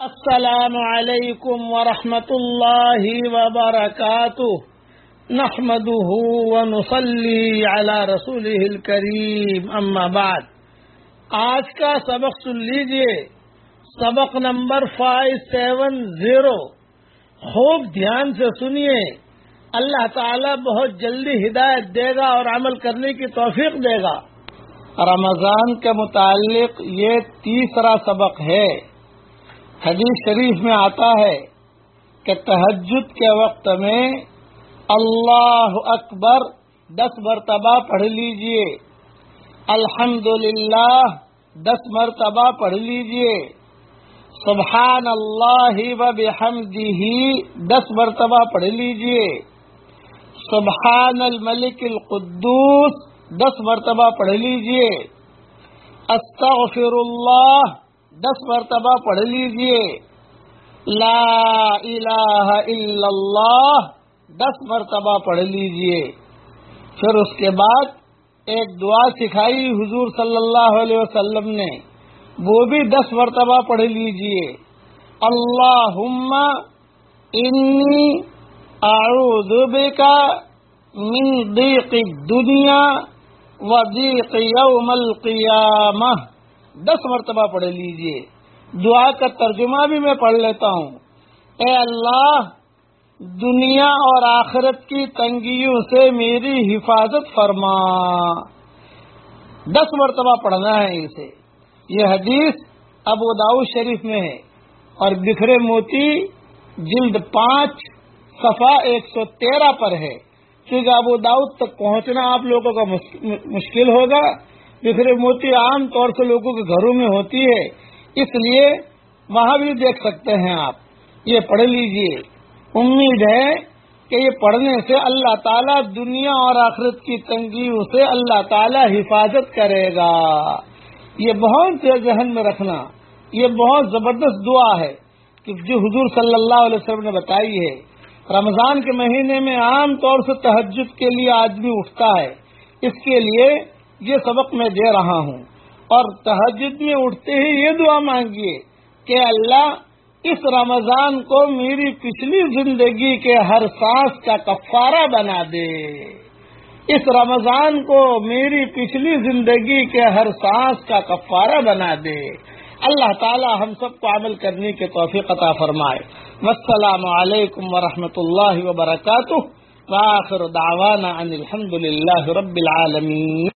السلام علیکم ورحمۃ اللہ وبرکاتہ۔ نحمده ونصلي على رسوله الكريم اما بعد۔ آج کا سبق سن لیجیے۔ سبق نمبر فائیو سیون زیرو خوب دھیان سے سنیے۔ اللہ تعالی بہت جلدی ہدایت دے گا اور عمل کرنے کی توفیق دے گا۔ رمضان کے متعلق یہ تیسرا سبق ہے۔ حدیث شریف میں آتا ہے کہ تہجد کے وقت میں اللہ اکبر دس مرتبہ پڑھ لیجیے۔ الحمد دس مرتبہ پڑھ لیجیے۔ سبحان اللہ و بحمدہ دس مرتبہ پڑھ لیجیے۔ سبحان الملک القدوس دس مرتبہ پڑھ لیجیے۔ استغفر اللہ دس مرتبہ پڑھ لیجیے۔ لا الہ الا اللہ، دس مرتبہ پڑھ لیجیے۔ پھر اس کے بعد ایک دعا سکھائی حضور صلی اللہ علیہ وسلم نے۔ وہ بھی دس مرتبہ پڑھ لیجیے۔ اللہ انی اعوذ بکا من ضیق الدنیا و ضیق یوم القیامہ۔ دس مرتبہ پڑھ لیجیے۔ دعا کا ترجمہ بھی میں پڑھ لیتا ہوں۔ اے اللہ، دنیا اور آخرت کی تنگیوں سے میری حفاظت فرما۔ دس مرتبہ پڑھنا ہے اسے۔ یہ حدیث ابو داؤ شریف میں ہے۔ اور بکھرے موتی جلد پانچ صفا ایک سو تیرہ پر ہے۔ کیونکہ ابو داؤد تک پہنچنا آپ لوگوں کا مشکل ہوگا۔ بکھرے موتی عام طور سے لوگوں کے گھروں میں ہوتی ہے، اس لیے وہاں بھی دیکھ سکتے ہیں آپ۔ یہ پڑھ لیجیے۔ امید ہے کہ یہ پڑھنے سے اللہ تعالیٰ دنیا اور آخرت کی تنگیوں سے اللہ تعالیٰ حفاظت کرے گا۔ یہ بہت سے ذہن میں رکھنا، یہ بہت زبردست دعا ہے کہ جو حضور صلی اللہ علیہ وسلم نے بتائی ہے، رمضان کے مہینے میں عام طور سے تہجد کے لیے آدمی اٹھتا ہے۔ اس کے لیے یہ سبق میں دے رہا ہوں۔ اور تہجد میں اٹھتے ہی یہ دعا مانگیے کہ اللہ اس رمضان کو میری پچھلی زندگی کے ہر سانس کا کفارہ بنا دے۔ اس رمضان کو میری پچھلی زندگی کے ہر سانس کا کفارہ بنا دے۔ اللہ تعالی ہم سب کو عمل کرنے کے توفیق عطا فرمائے۔ السلام علیکم ورحمۃ اللہ وبرکاتہ۔ دعوانا ان الحمد للہ رب العالمین۔